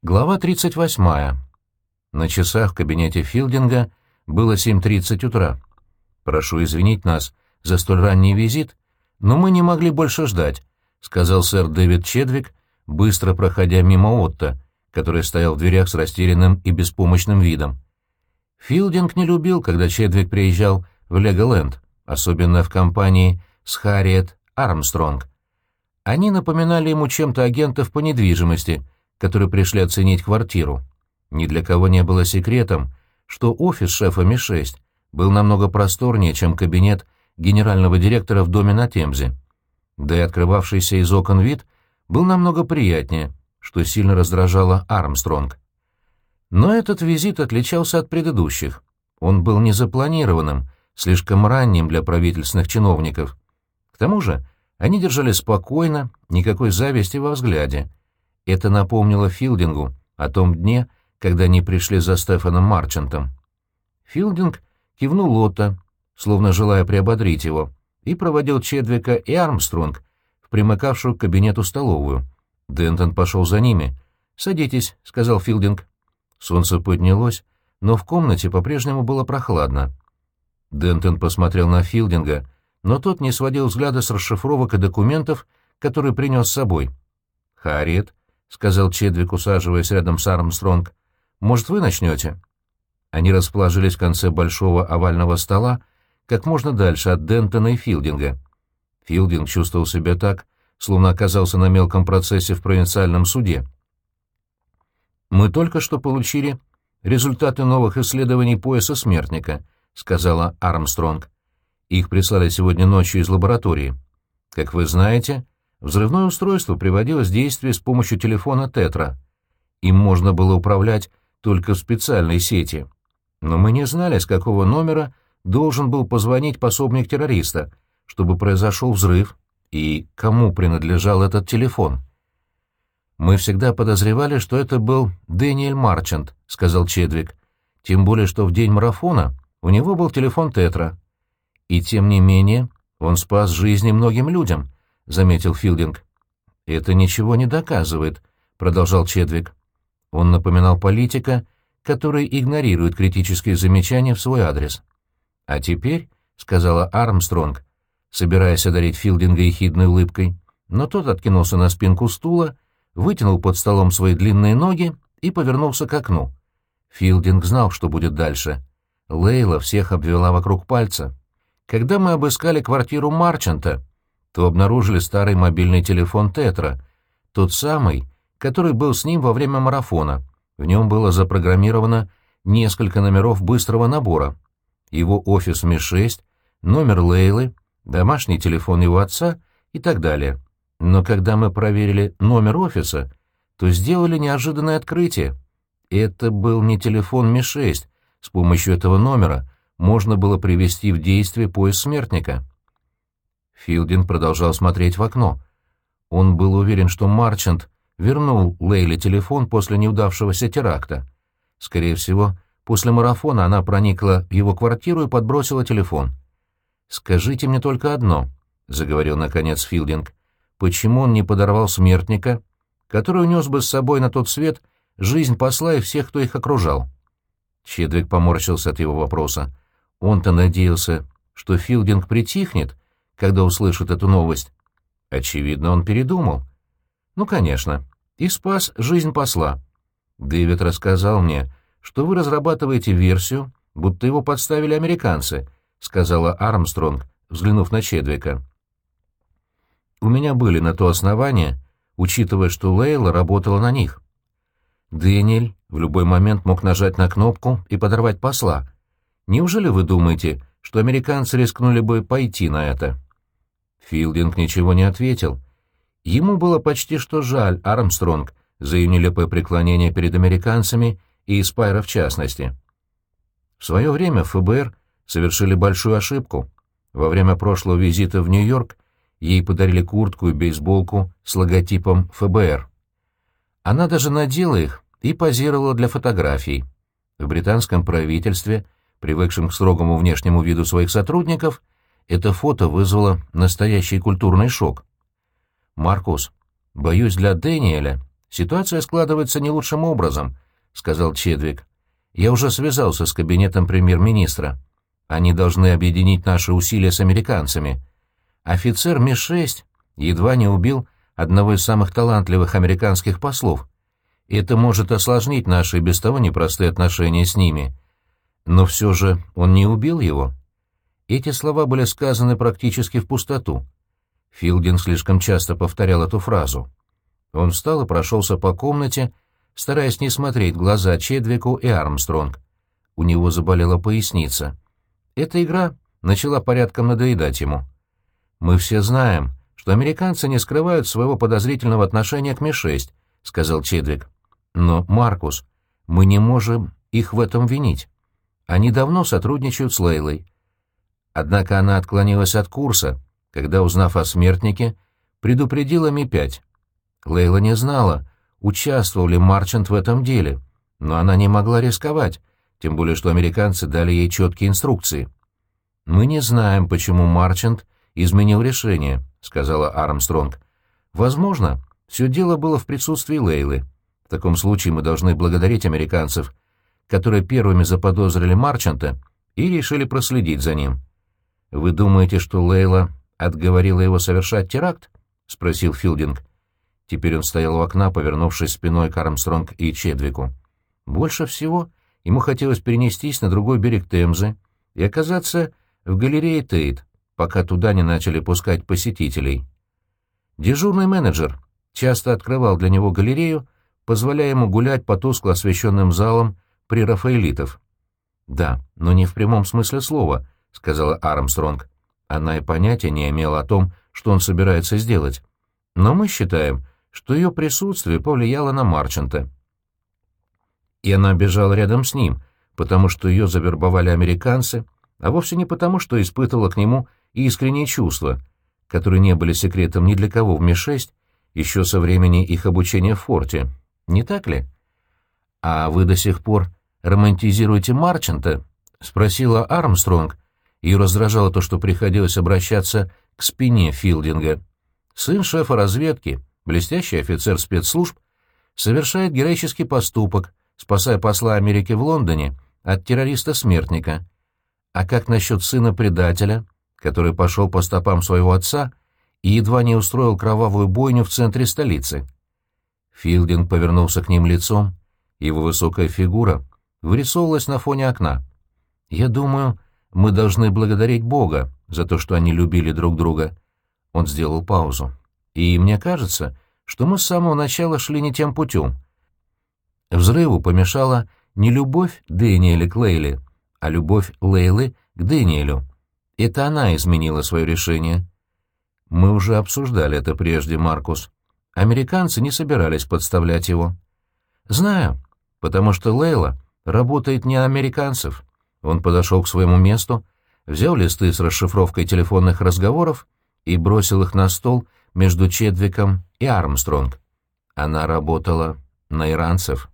Глава 38. На часах в кабинете Филдинга было 7.30 утра. «Прошу извинить нас за столь ранний визит, но мы не могли больше ждать», — сказал сэр Дэвид Чедвик, быстро проходя мимо Отто, который стоял в дверях с растерянным и беспомощным видом. Филдинг не любил, когда Чедвик приезжал в Леголенд, особенно в компании с Харриет Армстронг. Они напоминали ему чем-то агентов по недвижимости — которые пришли оценить квартиру. Ни для кого не было секретом, что офис шефа Ми-6 был намного просторнее, чем кабинет генерального директора в доме на Темзе. Да и открывавшийся из окон вид был намного приятнее, что сильно раздражало Армстронг. Но этот визит отличался от предыдущих. Он был незапланированным, слишком ранним для правительственных чиновников. К тому же они держали спокойно, никакой зависти во взгляде, это напомнило Филдингу о том дне, когда они пришли за Стефаном Марчантом. Филдинг кивнул Лотта, словно желая приободрить его, и проводил Чедвика и Армстронг в примыкавшую к кабинету столовую. Дентон пошел за ними. «Садитесь», — сказал Филдинг. Солнце поднялось, но в комнате по-прежнему было прохладно. Дентон посмотрел на Филдинга, но тот не сводил взгляда с расшифровок и документов, которые принес с собой. Харриет — сказал Чедвик, усаживаясь рядом с Армстронг. «Может, вы начнете?» Они расположились в конце большого овального стола, как можно дальше от Дентона и Филдинга. Филдинг чувствовал себя так, словно оказался на мелком процессе в провинциальном суде. «Мы только что получили результаты новых исследований пояса смертника», — сказала Армстронг. «Их прислали сегодня ночью из лаборатории. Как вы знаете, Взрывное устройство приводилось в действие с помощью телефона «Тетра». Им можно было управлять только в специальной сети. Но мы не знали, с какого номера должен был позвонить пособник террориста, чтобы произошел взрыв, и кому принадлежал этот телефон. «Мы всегда подозревали, что это был Дэниэль Марчант», — сказал Чедвик. «Тем более, что в день марафона у него был телефон Тетра. И тем не менее он спас жизни многим людям» — заметил Филдинг. «Это ничего не доказывает», — продолжал Чедвик. Он напоминал политика, который игнорирует критические замечания в свой адрес. «А теперь», — сказала Армстронг, собираясь одарить Филдинга ехидной улыбкой, но тот откинулся на спинку стула, вытянул под столом свои длинные ноги и повернулся к окну. Филдинг знал, что будет дальше. Лейла всех обвела вокруг пальца. Когда мы обыскали квартиру Марчанта, то обнаружили старый мобильный телефон «Тетра», тот самый, который был с ним во время марафона. В нем было запрограммировано несколько номеров быстрого набора. Его офис МИ-6, номер Лейлы, домашний телефон его отца и так далее. Но когда мы проверили номер офиса, то сделали неожиданное открытие. Это был не телефон Ми-6. С помощью этого номера можно было привести в действие поиск смертника. Филдинг продолжал смотреть в окно. Он был уверен, что Марчант вернул Лейле телефон после неудавшегося теракта. Скорее всего, после марафона она проникла в его квартиру и подбросила телефон. «Скажите мне только одно», — заговорил наконец Филдинг, — «почему он не подорвал смертника, который унес бы с собой на тот свет жизнь посла и всех, кто их окружал?» Чедвик поморщился от его вопроса. Он-то надеялся, что Филдинг притихнет, когда услышит эту новость. Очевидно, он передумал. Ну, конечно, и спас жизнь посла. Дэвид рассказал мне, что вы разрабатываете версию, будто его подставили американцы, сказала Армстронг, взглянув на Чедвика. У меня были на то основания, учитывая, что Лейла работала на них. Дэниэль в любой момент мог нажать на кнопку и подорвать посла. Неужели вы думаете, что американцы рискнули бы пойти на это?» Филдинг ничего не ответил. Ему было почти что жаль Армстронг за ее нелепое преклонение перед американцами и Спайра в частности. В свое время ФБР совершили большую ошибку. Во время прошлого визита в Нью-Йорк ей подарили куртку и бейсболку с логотипом ФБР. Она даже надела их и позировала для фотографий. В британском правительстве, привыкшем к строгому внешнему виду своих сотрудников, это фото вызвало настоящий культурный шок. «Маркус, боюсь, для Дэниеля ситуация складывается не лучшим образом», — сказал Чедвик. «Я уже связался с кабинетом премьер-министра. Они должны объединить наши усилия с американцами. Офицер Ми-6 едва не убил одного из самых талантливых американских послов. Это может осложнить наши без того непростые отношения с ними. Но все же он не убил его». Эти слова были сказаны практически в пустоту. Филдинг слишком часто повторял эту фразу. Он встал и прошелся по комнате, стараясь не смотреть глаза Чедвику и Армстронг. У него заболела поясница. Эта игра начала порядком надоедать ему. «Мы все знаем, что американцы не скрывают своего подозрительного отношения к Ми-6», — сказал Чедвик. «Но, Маркус, мы не можем их в этом винить. Они давно сотрудничают с Лейлой. Однако она отклонилась от курса, когда, узнав о смертнике, предупредила Ми-5. Лейла не знала, участвовал ли Марчант в этом деле, но она не могла рисковать, тем более что американцы дали ей четкие инструкции. «Мы не знаем, почему Марчант изменил решение», — сказала Армстронг. «Возможно, все дело было в присутствии Лейлы. В таком случае мы должны благодарить американцев, которые первыми заподозрили Марчанта и решили проследить за ним». «Вы думаете, что Лейла отговорила его совершать теракт?» — спросил Филдинг. Теперь он стоял у окна, повернувшись спиной к Армстронг и Чедвику. Больше всего ему хотелось перенестись на другой берег Темзы и оказаться в галерее Тейт, пока туда не начали пускать посетителей. Дежурный менеджер часто открывал для него галерею, позволяя ему гулять по тускло освещенным залам при Рафаэлитов. «Да, но не в прямом смысле слова», — сказала Армстронг. Она и понятия не имела о том, что он собирается сделать. Но мы считаем, что ее присутствие повлияло на Марчанта. И она бежала рядом с ним, потому что ее завербовали американцы, а вовсе не потому, что испытывала к нему искренние чувства, которые не были секретом ни для кого в Ми-6 еще со времени их обучения в форте. Не так ли? «А вы до сих пор романтизируете Марчанта?» — спросила Армстронг, ее раздражало то, что приходилось обращаться к спине Филдинга. Сын шефа разведки, блестящий офицер спецслужб, совершает героический поступок, спасая посла Америки в Лондоне от террориста-смертника. А как насчет сына предателя, который пошел по стопам своего отца и едва не устроил кровавую бойню в центре столицы? Филдинг повернулся к ним лицом, его высокая фигура вырисовывалась на фоне окна. «Я думаю, мы должны благодарить Бога за то, что они любили друг друга. Он сделал паузу. И мне кажется, что мы с самого начала шли не тем путем. Взрыву помешала не любовь Дэниеля к Лейле, а любовь Лейлы к Дэниелю. Это она изменила свое решение. Мы уже обсуждали это прежде, Маркус. Американцы не собирались подставлять его. Знаю, потому что Лейла работает не американцев. Он подошел к своему месту, взял листы с расшифровкой телефонных разговоров и бросил их на стол между Чедвиком и Армстронг. Она работала на иранцев.